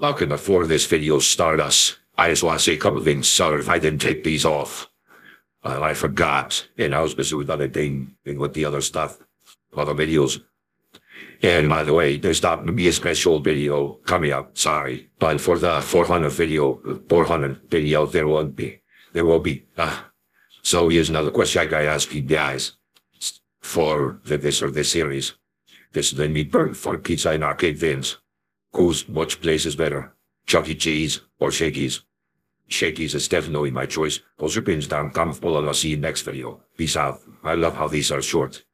Looking before this video starts, us I just want to say a couple of things. Sorry if I didn't take these off. I forgot, and I was busy with other thing with the other stuff, other videos. And by the way, there's not gonna be a special video coming up. Sorry, but for the 400 video, 400 video, there won't be. There will be. Uh, so here's another question I gotta ask you guys for the, this or this series. This is the meat for pizza and arcade vins. Whose which place is better? Chuck E. Cheese or Shakey's? Shakey's is definitely my choice. Those are pins down. Come and I'll see you next video. Peace out. I love how these are short.